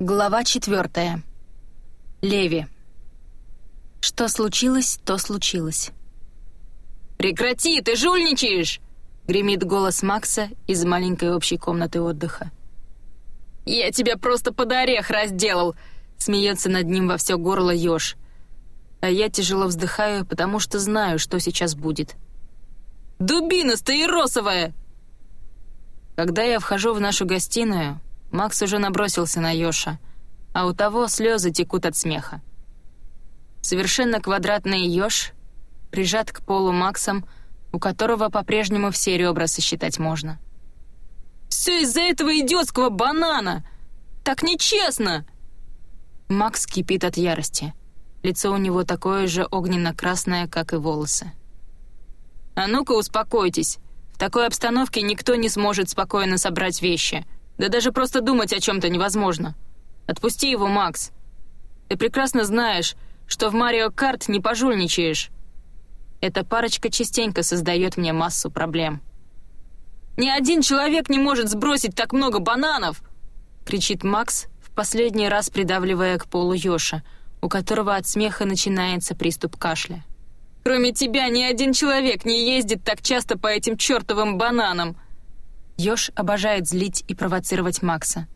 Глава четвертая. Леви. Что случилось, то случилось. «Прекрати, ты жульничаешь!» — гремит голос Макса из маленькой общей комнаты отдыха. «Я тебя просто под орех разделал!» — смеется над ним во все горло Ёж. А я тяжело вздыхаю, потому что знаю, что сейчас будет. «Дубина стаиросовая!» Когда я вхожу в нашу гостиную, Макс уже набросился на Ёша, а у того слезы текут от смеха. Совершенно квадратный Ёж прижат к полу Максом, у которого по-прежнему все ребра сосчитать можно. «Все из-за этого идиотского банана! Так нечестно!» Макс кипит от ярости. Лицо у него такое же огненно-красное, как и волосы. «А ну-ка успокойтесь. В такой обстановке никто не сможет спокойно собрать вещи — да даже просто думать о чем-то невозможно. Отпусти его, Макс. Ты прекрасно знаешь, что в Марио Карт не пожульничаешь. Эта парочка частенько создает мне массу проблем. «Ни один человек не может сбросить так много бананов!» — кричит Макс, в последний раз придавливая к полу Йоша, у которого от смеха начинается приступ кашля. «Кроме тебя ни один человек не ездит так часто по этим чертовым бананам!» Ёж обожает злить и провоцировать Макса.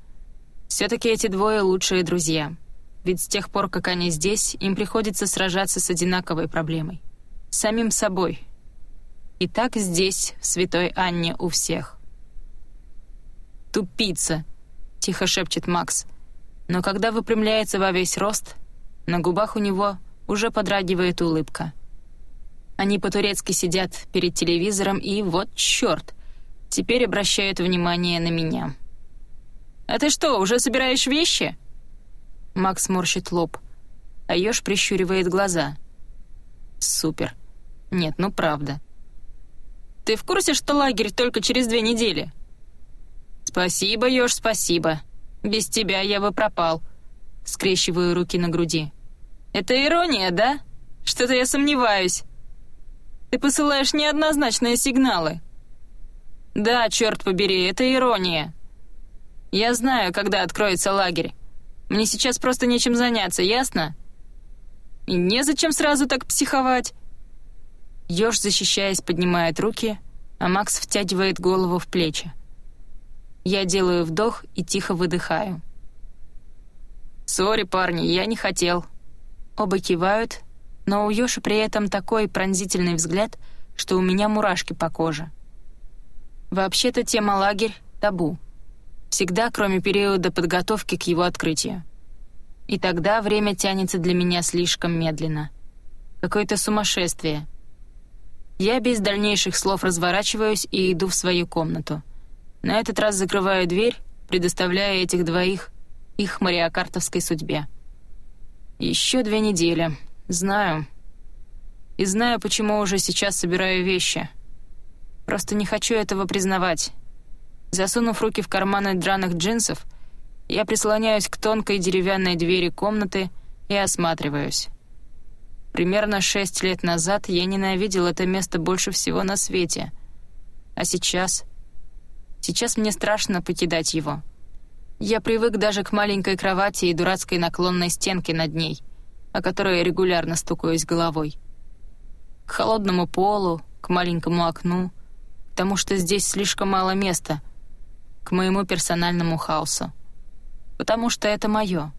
Все-таки эти двое лучшие друзья. Ведь с тех пор, как они здесь, им приходится сражаться с одинаковой проблемой. С самим собой. И так здесь, в Святой Анне, у всех. «Тупица!» — тихо шепчет Макс. Но когда выпрямляется во весь рост, на губах у него уже подрагивает улыбка. Они по-турецки сидят перед телевизором, и вот чёрт — теперь обращают внимание на меня. «А ты что, уже собираешь вещи?» Макс морщит лоб, а Ёж прищуривает глаза. «Супер. Нет, ну правда. Ты в курсе, что лагерь только через две недели?» «Спасибо, Ёж, спасибо. Без тебя я бы пропал». Скрещиваю руки на груди. «Это ирония, да? Что-то я сомневаюсь. Ты посылаешь неоднозначные сигналы». «Да, черт побери, это ирония. Я знаю, когда откроется лагерь. Мне сейчас просто нечем заняться, ясно? И незачем сразу так психовать». Ёж, защищаясь, поднимает руки, а Макс втягивает голову в плечи. Я делаю вдох и тихо выдыхаю. «Сори, парни, я не хотел». Оба кивают, но у Ёши при этом такой пронзительный взгляд, что у меня мурашки по коже. Вообще-то тема «лагерь» — табу. Всегда, кроме периода подготовки к его открытию. И тогда время тянется для меня слишком медленно. Какое-то сумасшествие. Я без дальнейших слов разворачиваюсь и иду в свою комнату. На этот раз закрываю дверь, предоставляя этих двоих их мариокартовской судьбе. Еще две недели. Знаю. И знаю, почему уже сейчас собираю вещи — Просто не хочу этого признавать. Засунув руки в карманы драных джинсов, я прислоняюсь к тонкой деревянной двери комнаты и осматриваюсь. Примерно шесть лет назад я ненавидел это место больше всего на свете. А сейчас... Сейчас мне страшно покидать его. Я привык даже к маленькой кровати и дурацкой наклонной стенке над ней, о которой я регулярно стукаюсь головой. К холодному полу, к маленькому окну — потому что здесь слишком мало места к моему персональному хаосу. Потому что это мое.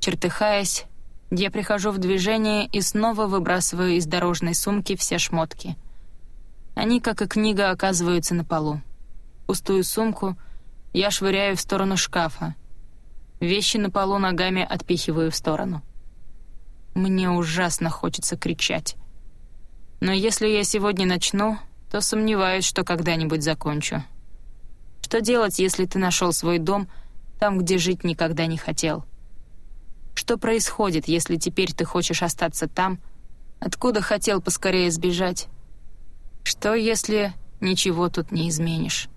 Чертыхаясь, я прихожу в движение и снова выбрасываю из дорожной сумки все шмотки. Они, как и книга, оказываются на полу. Пустую сумку я швыряю в сторону шкафа. Вещи на полу ногами отпихиваю в сторону. Мне ужасно хочется кричать. Но если я сегодня начну, то сомневаюсь, что когда-нибудь закончу. Что делать, если ты нашел свой дом там, где жить никогда не хотел? Что происходит, если теперь ты хочешь остаться там, откуда хотел поскорее сбежать? Что, если ничего тут не изменишь?»